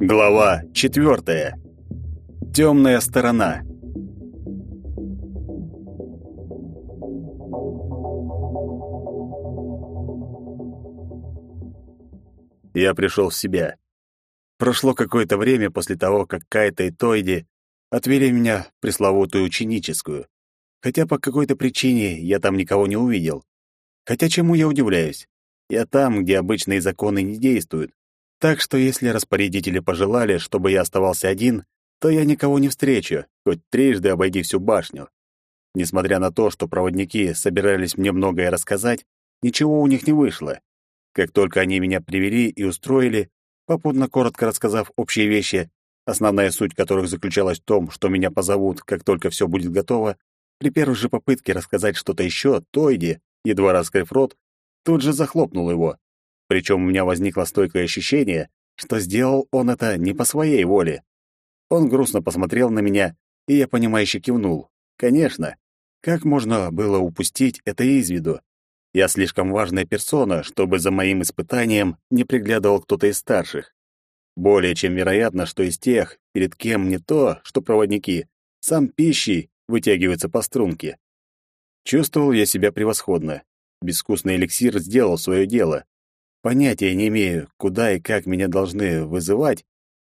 Глава четвертая. Темная сторона. Я пришел в себя. Прошло какое-то время после того, как Кайта и Тойди отвели меня в пресловутую ученическую. Хотя по какой-то причине я там никого не увидел. Хотя чему я удивляюсь? Я там, где обычные законы не действуют. Так что если распорядители пожелали, чтобы я оставался один, то я никого не встречу, хоть трижды обойди всю башню. Несмотря на то, что проводники собирались мне многое рассказать, ничего у них не вышло. Как только они меня привели и устроили, попутно коротко рассказав общие вещи, основная суть которых заключалась в том, что меня позовут, как только все будет готово, при первой же попытке рассказать что-то еще, Тойди, едва раскрыв рот, тут же захлопнул его. Причем у меня возникло стойкое ощущение, что сделал он это не по своей воле. Он грустно посмотрел на меня, и я понимающе кивнул. Конечно, как можно было упустить это из виду? Я слишком важная персона, чтобы за моим испытанием не приглядывал кто-то из старших. Более чем вероятно, что из тех, перед кем не то, что проводники, сам пищей вытягивается по струнке. Чувствовал я себя превосходно. Безвкусный эликсир сделал свое дело. Понятия не имею, куда и как меня должны вызывать,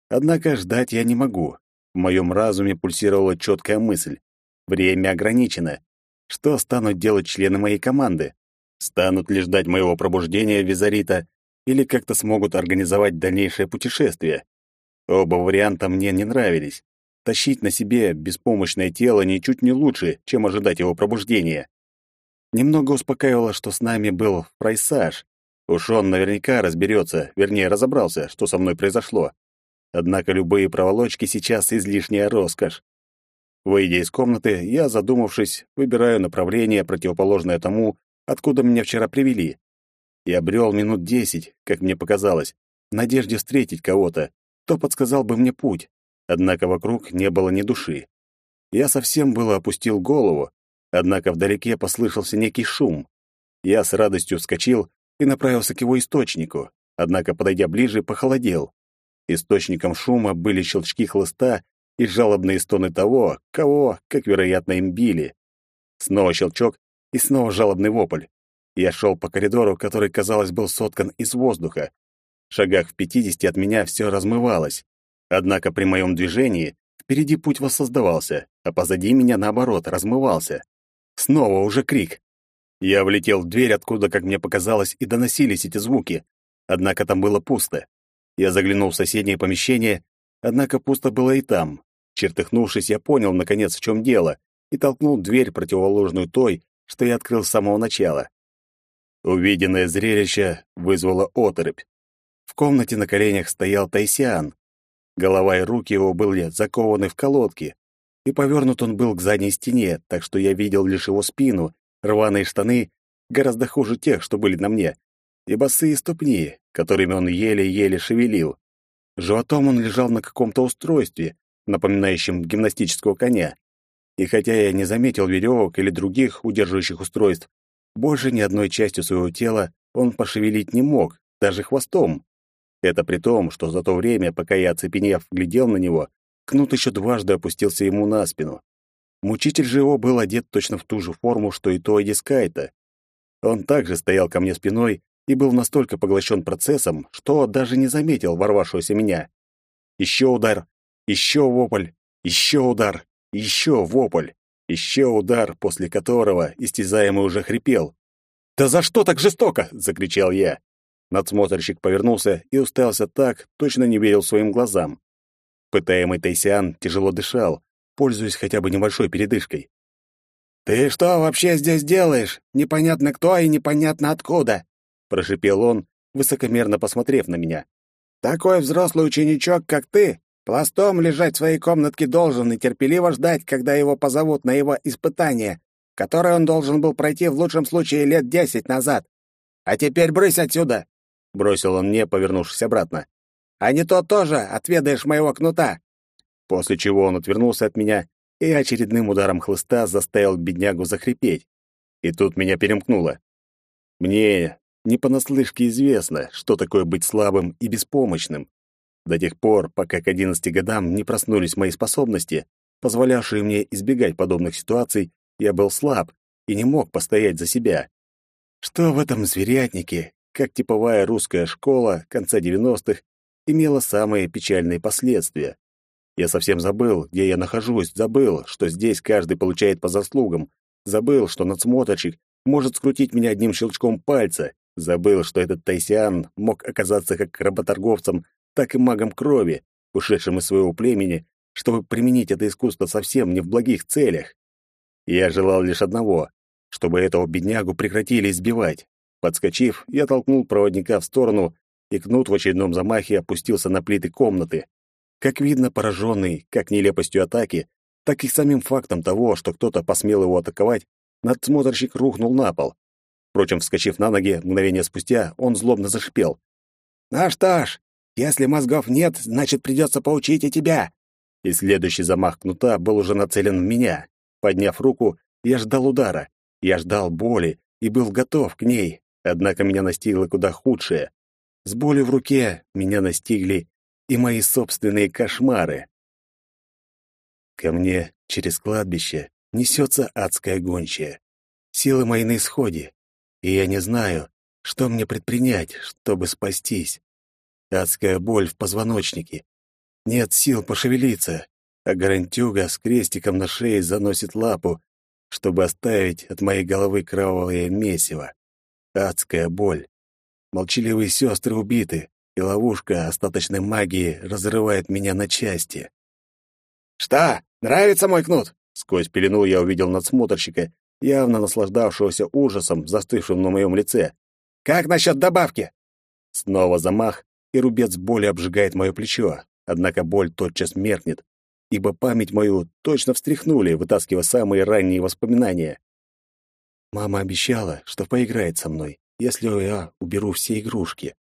однако ждать я не могу. В моем разуме пульсировала четкая мысль. Время ограничено. Что станут делать члены моей команды? Станут ли ждать моего пробуждения Визарита или как-то смогут организовать дальнейшее путешествие? Оба варианта мне не нравились. Тащить на себе беспомощное тело ничуть не лучше, чем ожидать его пробуждения. Немного успокаивало, что с нами был Прайсаж. Уж он наверняка разберется, вернее, разобрался, что со мной произошло. Однако любые проволочки сейчас излишняя роскошь. Выйдя из комнаты, я, задумавшись, выбираю направление, противоположное тому, откуда меня вчера привели. Я брел минут десять, как мне показалось, в надежде встретить кого-то, кто подсказал бы мне путь. Однако вокруг не было ни души. Я совсем было опустил голову, однако вдалеке послышался некий шум. Я с радостью вскочил и направился к его источнику, однако, подойдя ближе, похолодел. Источником шума были щелчки хлыста и жалобные стоны того, кого, как вероятно, им били. Снова щелчок, и снова жалобный вопль. Я шел по коридору, который, казалось, был соткан из воздуха. В шагах в пятидесяти от меня все размывалось. Однако при моем движении впереди путь воссоздавался, а позади меня, наоборот, размывался. Снова уже крик. Я влетел в дверь, откуда, как мне показалось, и доносились эти звуки. Однако там было пусто. Я заглянул в соседнее помещение, однако пусто было и там. Чертыхнувшись, я понял, наконец, в чем дело, и толкнул дверь, противоположную той, что я открыл с самого начала. Увиденное зрелище вызвало оторопь. В комнате на коленях стоял Тайсиан. Голова и руки его были закованы в колодки, и повернут он был к задней стене, так что я видел лишь его спину, рваные штаны, гораздо хуже тех, что были на мне, и босые ступни, которыми он еле-еле шевелил. Животом он лежал на каком-то устройстве, напоминающем гимнастического коня. И хотя я не заметил веревок или других удерживающих устройств, больше ни одной частью своего тела он пошевелить не мог, даже хвостом. Это при том, что за то время, пока я, оцепенев, глядел на него, кнут еще дважды опустился ему на спину. Мучитель же его был одет точно в ту же форму, что и Тойди Скайта. Он также стоял ко мне спиной и был настолько поглощен процессом, что даже не заметил ворвавшегося меня. Еще удар, еще вопль, еще удар, еще вопль, еще удар, после которого истязаемый уже хрипел. «Да за что так жестоко?» — закричал я. Надсмотрщик повернулся и уставился так, точно не верил своим глазам. Пытаемый Тайсиан тяжело дышал, пользуясь хотя бы небольшой передышкой. «Ты что вообще здесь делаешь? Непонятно кто и непонятно откуда!» — прошипел он, высокомерно посмотрев на меня. «Такой взрослый ученичок, как ты, Пластом лежать в своей комнатке должен и терпеливо ждать, когда его позовут на его испытание, которое он должен был пройти в лучшем случае лет десять назад. А теперь брысь отсюда!» — бросил он мне, повернувшись обратно. «А не то тоже отведаешь моего кнута!» После чего он отвернулся от меня и очередным ударом хлыста заставил беднягу захрипеть. И тут меня перемкнуло. Мне не понаслышке известно, что такое быть слабым и беспомощным. До тех пор, пока к 11 годам не проснулись мои способности, позволявшие мне избегать подобных ситуаций, я был слаб и не мог постоять за себя. Что в этом зверятнике, как типовая русская школа конца 90-х, имело самые печальные последствия. Я совсем забыл, где я нахожусь, забыл, что здесь каждый получает по заслугам, забыл, что надсмотрщик может скрутить меня одним щелчком пальца, забыл, что этот Тайсиан мог оказаться как работорговцем, так и магом крови, ушедшим из своего племени, чтобы применить это искусство совсем не в благих целях. Я желал лишь одного — чтобы этого беднягу прекратили избивать. Подскочив, я толкнул проводника в сторону, и кнут в очередном замахе опустился на плиты комнаты. Как видно, пораженный как нелепостью атаки, так и самим фактом того, что кто-то посмел его атаковать, надсмотрщик рухнул на пол. Впрочем, вскочив на ноги, мгновение спустя, он злобно зашипел. «Ну что ж, если мозгов нет, значит, придется поучить и тебя!» И следующий замах кнута был уже нацелен в меня. Подняв руку, я ждал удара. Я ждал боли и был готов к ней, однако меня настигло куда худшее. С болью в руке меня настигли и мои собственные кошмары. Ко мне через кладбище несется адская гончая. Силы мои на исходе, и я не знаю, что мне предпринять, чтобы спастись. Адская боль в позвоночнике. Нет сил пошевелиться, а гарантюга с крестиком на шее заносит лапу, чтобы оставить от моей головы кровавое месиво. Адская боль. Молчаливые сестры убиты, и ловушка остаточной магии разрывает меня на части. «Что, нравится мой кнут?» Сквозь пелену я увидел надсмотрщика, явно наслаждавшегося ужасом, застывшим на моем лице. «Как насчет добавки?» Снова замах, и рубец боли обжигает мое плечо, однако боль тотчас меркнет, ибо память мою точно встряхнули, вытаскивая самые ранние воспоминания. Мама обещала, что поиграет со мной, если я уберу все игрушки.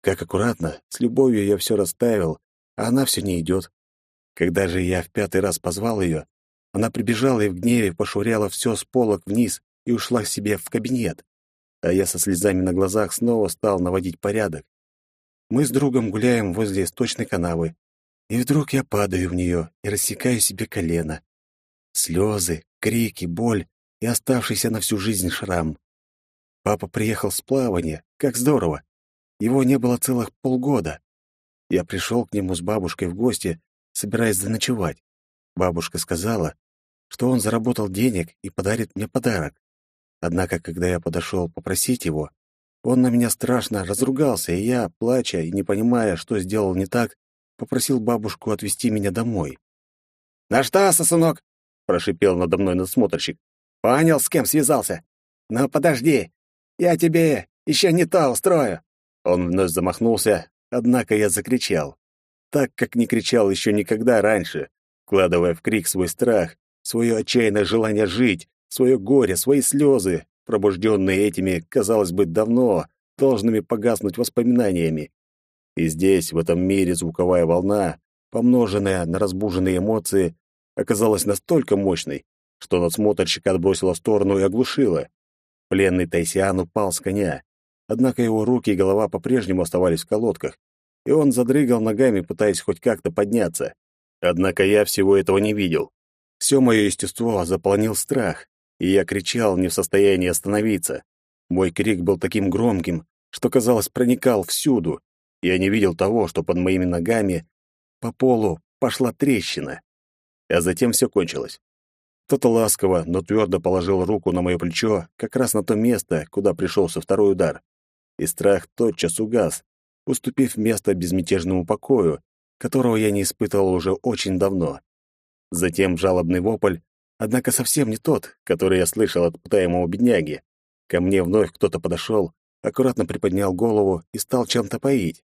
Как аккуратно, с любовью я все расставил, а она все не идет. Когда же я в пятый раз позвал ее, она прибежала и в гневе пошвыряла все с полок вниз и ушла к себе в кабинет. А я со слезами на глазах снова стал наводить порядок. Мы с другом гуляем возле источной канавы, и вдруг я падаю в нее и рассекаю себе колено. Слезы, крики, боль и оставшийся на всю жизнь шрам. Папа приехал с плавания, как здорово. Его не было целых полгода. Я пришел к нему с бабушкой в гости, собираясь заночевать. Бабушка сказала, что он заработал денег и подарит мне подарок. Однако, когда я подошел попросить его, он на меня страшно разругался, и я, плача и не понимая, что сделал не так, попросил бабушку отвезти меня домой. «На что, сосунок?» — прошипел надо мной надсмотрщик. «Понял, с кем связался? Но подожди, я тебе еще не то устрою!» Он вновь замахнулся, однако я закричал. Так, как не кричал еще никогда раньше, вкладывая в крик свой страх, свое отчаянное желание жить, свое горе, свои слезы, пробужденные этими, казалось бы, давно, должными погаснуть воспоминаниями. И здесь, в этом мире, звуковая волна, помноженная на разбуженные эмоции, оказалась настолько мощной, что надсмотрщика отбросила в сторону и оглушила. Пленный Тайсиан упал с коня. Однако его руки и голова по-прежнему оставались в колодках, и он задрыгал ногами, пытаясь хоть как-то подняться. Однако я всего этого не видел. Все мое естество заполонил страх, и я кричал, не в состоянии остановиться. Мой крик был таким громким, что, казалось, проникал всюду. Я не видел того, что под моими ногами по полу пошла трещина. А затем все кончилось. Кто-то ласково, но твердо положил руку на мое плечо, как раз на то место, куда пришелся второй удар и страх тотчас угас, уступив место безмятежному покою, которого я не испытывал уже очень давно. Затем жалобный вопль, однако совсем не тот, который я слышал от пытаемого бедняги. Ко мне вновь кто-то подошел, аккуратно приподнял голову и стал чем-то поить.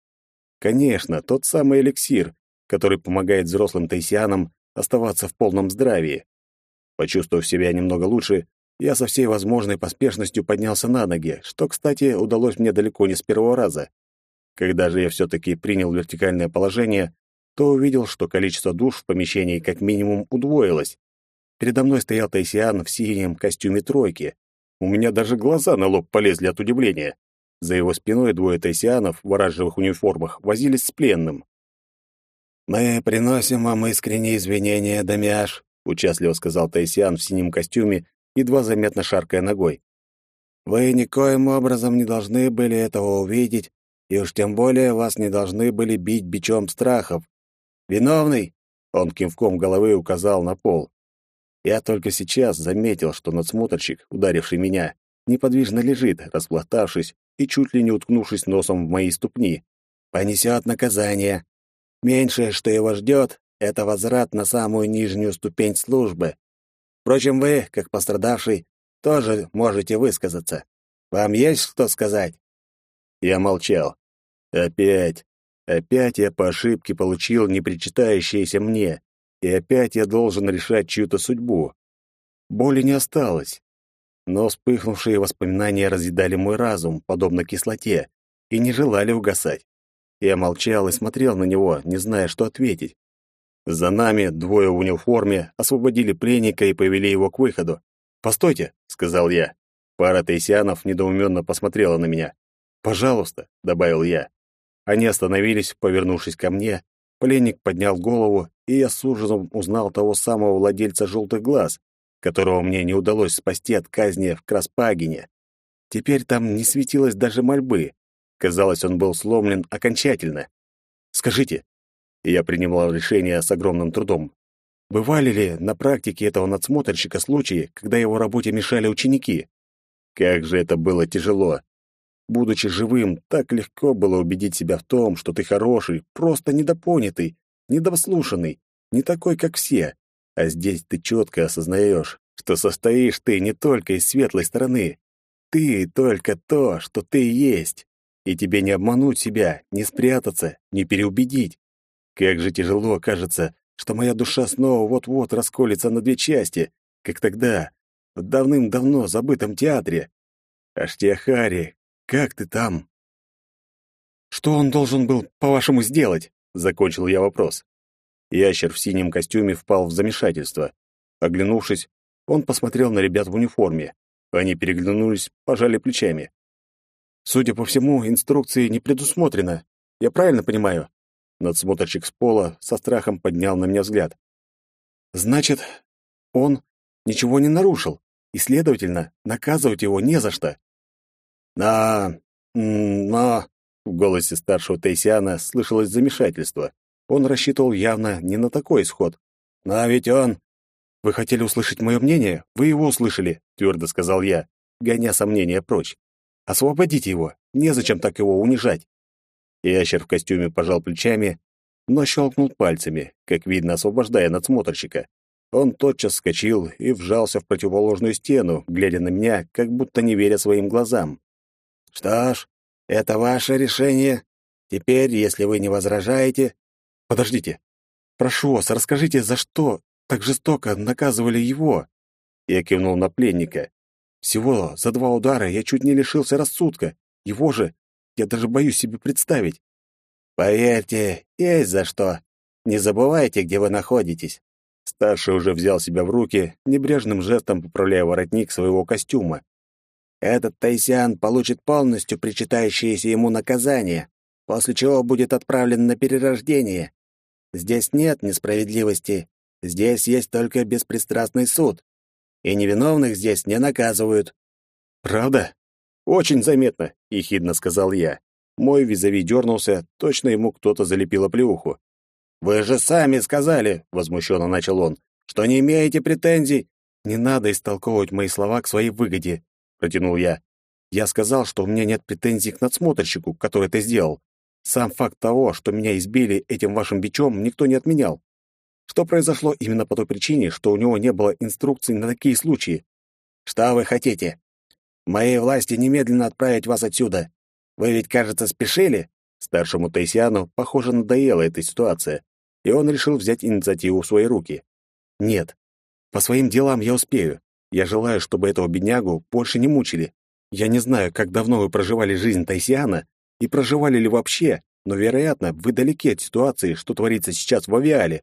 Конечно, тот самый эликсир, который помогает взрослым тайсианам оставаться в полном здравии. Почувствовав себя немного лучше, я со всей возможной поспешностью поднялся на ноги, что, кстати, удалось мне далеко не с первого раза. Когда же я все-таки принял вертикальное положение, то увидел, что количество душ в помещении как минимум удвоилось, Передо мной стоял Тайсиан в синем костюме тройки. У меня даже глаза на лоб полезли от удивления. За его спиной двое тайсианов в оранжевых униформах возились с пленным. «Мы приносим вам искренние извинения, Дамиаш», — участливо сказал Тайсиан в синем костюме, едва заметно шаркая ногой. «Вы никоим образом не должны были этого увидеть, и уж тем более вас не должны были бить бичом страхов. Виновный?» — он кивком головы указал на пол. Я только сейчас заметил, что надсмотрщик, ударивший меня, неподвижно лежит, распластавшись и чуть ли не уткнувшись носом в мои ступни. Понесет наказание. Меньшее, что его ждет, это возврат на самую нижнюю ступень службы. Впрочем, вы, как пострадавший, тоже можете высказаться. Вам есть что сказать?» Я молчал. Опять, опять я по ошибке получил непричитающееся мне и опять я должен решать чью-то судьбу. Боли не осталось, но вспыхнувшие воспоминания разъедали мой разум, подобно кислоте, и не желали угасать. Я молчал и смотрел на него, не зная, что ответить. За нами двое в униформе освободили пленника и повели его к выходу. «Постойте», — сказал я. Пара тайсианов недоуменно посмотрела на меня. «Пожалуйста», — добавил я. Они остановились, повернувшись ко мне. Пленник поднял голову и я с ужасом узнал того самого владельца желтых глаз, которого мне не удалось спасти от казни в Краспагине. Теперь там не светилось даже мольбы. Казалось, он был сломлен окончательно. «Скажите», — я принимал решение с огромным трудом, бывали ли на практике этого надсмотрщика случаи, когда его работе мешали ученики? Как же это было тяжело. Будучи живым, так легко было убедить себя в том, что ты хороший, просто недопонятый, недослушанный, не такой, как все. А здесь ты четко осознаешь, что состоишь ты не только из светлой стороны. Ты только то, что ты есть. И тебе не обмануть себя, не спрятаться, не переубедить. Как же тяжело кажется, что моя душа снова вот-вот расколется на две части, как тогда, в давным-давно забытом театре. Аштиахари, как ты там? Что он должен был, по-вашему, сделать? Закончил я вопрос. Ящер в синем костюме впал в замешательство. Оглянувшись, он посмотрел на ребят в униформе. Они переглянулись, пожали плечами. «Судя по всему, инструкции не предусмотрено. Я правильно понимаю?» Надсмотрщик с пола со страхом поднял на меня взгляд. «Значит, он ничего не нарушил, и, следовательно, наказывать его не за что». «Но... но...» В голосе старшего Тейсиана слышалось замешательство. Он рассчитывал явно не на такой исход. «Но ведь он...» «Вы хотели услышать мое мнение? Вы его услышали», — твердо сказал я, гоня сомнения прочь. «Освободите его. Незачем так его унижать». Ящер в костюме пожал плечами, но щелкнул пальцами, как видно, освобождая надсмотрщика. Он тотчас вскочил и вжался в противоположную стену, глядя на меня, как будто не веря своим глазам. «Что ж, это ваше решение. Теперь, если вы не возражаете... Подождите. Прошу вас, расскажите, за что так жестоко наказывали его? Я кивнул на пленника. Всего за два удара я чуть не лишился рассудка. Его же я даже боюсь себе представить. Поверьте, есть за что. Не забывайте, где вы находитесь. Старший уже взял себя в руки, небрежным жестом поправляя воротник своего костюма. Этот Тайсян получит полностью причитающееся ему наказание, после чего будет отправлен на перерождение. Здесь нет несправедливости, здесь есть только беспристрастный суд. И невиновных здесь не наказывают. Правда? Очень заметно, ехидно сказал я. Мой визави дернулся, точно ему кто-то залепил оплеуху. «Вы же сами сказали», — возмущенно начал он, «что не имеете претензий». «Не надо истолковывать мои слова к своей выгоде протянул я. Я сказал, что у меня нет претензий к надсмотрщику, который это сделал. Сам факт того, что меня избили этим вашим бичом, никто не отменял. Что произошло именно по той причине, что у него не было инструкций на такие случаи. Что вы хотите? Моей власти немедленно отправить вас отсюда. Вы ведь, кажется, спешили? Старшему Тайсиану, похоже, надоела эта ситуация, и он решил взять инициативу в свои руки. Нет. По своим делам я успею. Я желаю, чтобы этого беднягу больше не мучили. Я не знаю, как давно вы проживали жизнь Тайсиана и проживали ли вообще, но, вероятно, вы далеки от ситуации, что творится сейчас в Авиале.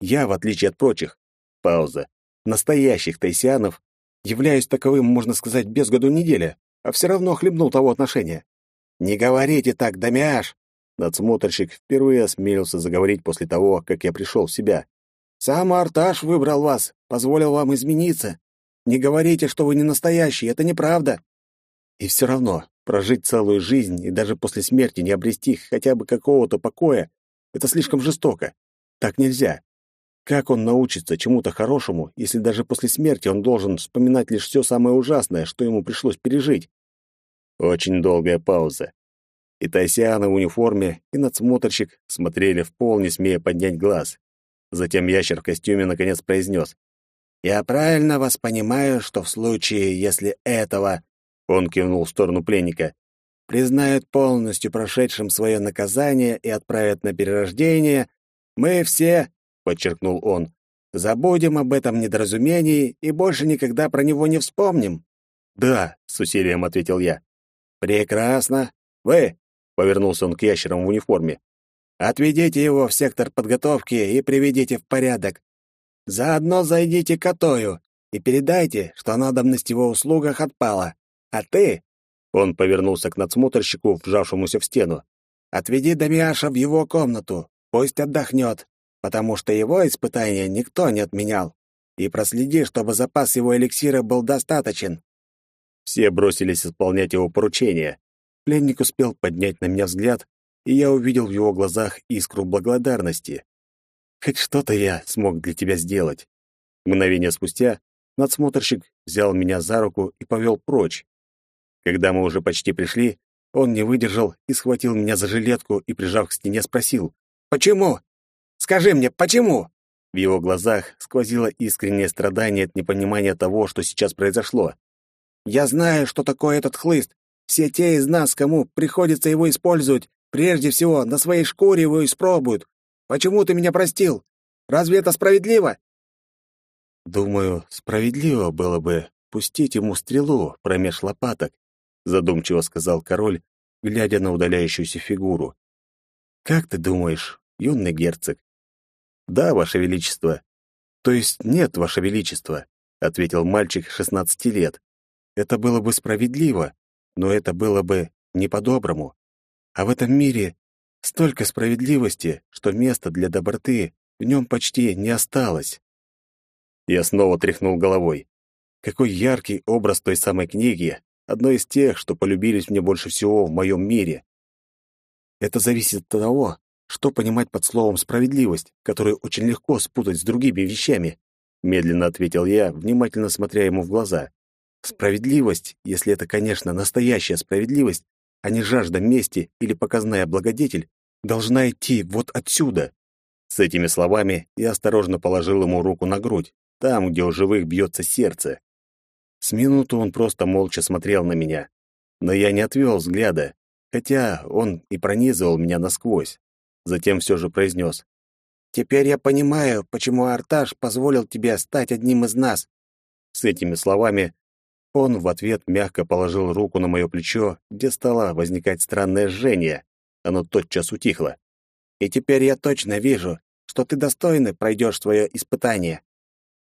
Я, в отличие от прочих... Пауза. настоящих тайсианов, являюсь таковым, можно сказать, без году неделя, а все равно хлебнул того отношения. «Не говорите так, Дамиаш!» Надсмотрщик впервые осмелился заговорить после того, как я пришел в себя. «Сам Арташ выбрал вас, позволил вам измениться. Не говорите, что вы не настоящий, это неправда». И все равно, прожить целую жизнь и даже после смерти не обрести хотя бы какого-то покоя — это слишком жестоко. Так нельзя. Как он научится чему-то хорошему, если даже после смерти он должен вспоминать лишь все самое ужасное, что ему пришлось пережить? Очень долгая пауза. И Тайсиана в униформе, и надсмотрщик смотрели в пол, не смея поднять глаз. Затем ящер в костюме наконец произнес. «Я правильно вас понимаю, что в случае, если этого...» Он кивнул в сторону пленника. «Признают полностью прошедшим свое наказание и отправят на перерождение, мы все — подчеркнул он. «Забудем об этом недоразумении и больше никогда про него не вспомним». «Да», — с усилием ответил я. «Прекрасно. Вы», — повернулся он к ящерам в униформе, «отведите его в сектор подготовки и приведите в порядок. Заодно зайдите к Атою и передайте, что надобность его услугах отпала. А ты...» Он повернулся к надсмотрщику, вжавшемуся в стену. «Отведи Дамиаша в его комнату. Пусть отдохнет потому что его испытания никто не отменял. И проследи, чтобы запас его эликсира был достаточен». Все бросились исполнять его поручение. Пленник успел поднять на меня взгляд, и я увидел в его глазах искру благодарности. «Хоть что-то я смог для тебя сделать». Мгновение спустя надсмотрщик взял меня за руку и повел прочь. Когда мы уже почти пришли, он не выдержал и схватил меня за жилетку и, прижав к стене, спросил «Почему?» Скажи мне, почему?» В его глазах сквозило искреннее страдание от непонимания того, что сейчас произошло. «Я знаю, что такое этот хлыст. Все те из нас, кому приходится его использовать, прежде всего на своей шкуре его испробуют. Почему ты меня простил? Разве это справедливо?» «Думаю, справедливо было бы пустить ему стрелу промеж лопаток», задумчиво сказал король, глядя на удаляющуюся фигуру. «Как ты думаешь, юный герцог, «Да, Ваше Величество». «То есть нет, Ваше Величество», — ответил мальчик шестнадцати лет. «Это было бы справедливо, но это было бы не по-доброму. А в этом мире столько справедливости, что места для доброты в нем почти не осталось». Я снова тряхнул головой. Какой яркий образ той самой книги, одной из тех, что полюбились мне больше всего в моем мире. Это зависит от того, что понимать под словом «справедливость», которую очень легко спутать с другими вещами? Медленно ответил я, внимательно смотря ему в глаза. Справедливость, если это, конечно, настоящая справедливость, а не жажда мести или показная благодетель, должна идти вот отсюда. С этими словами я осторожно положил ему руку на грудь, там, где у живых бьется сердце. С минуту он просто молча смотрел на меня, но я не отвел взгляда, хотя он и пронизывал меня насквозь. Затем все же произнес. «Теперь я понимаю, почему Арташ позволил тебе стать одним из нас». С этими словами он в ответ мягко положил руку на мое плечо, где стало возникать странное жжение. Оно тотчас утихло. «И теперь я точно вижу, что ты достойно пройдешь свое испытание».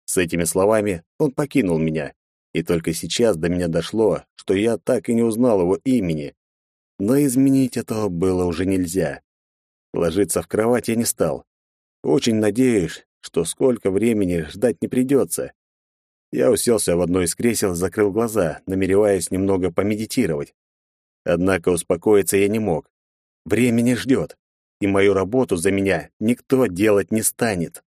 С этими словами он покинул меня, и только сейчас до меня дошло, что я так и не узнал его имени. Но изменить этого было уже нельзя. Ложиться в кровать я не стал. Очень надеюсь, что сколько времени ждать не придется. Я уселся в одно из кресел, закрыл глаза, намереваясь немного помедитировать. Однако успокоиться я не мог. Время не ждет, и мою работу за меня никто делать не станет.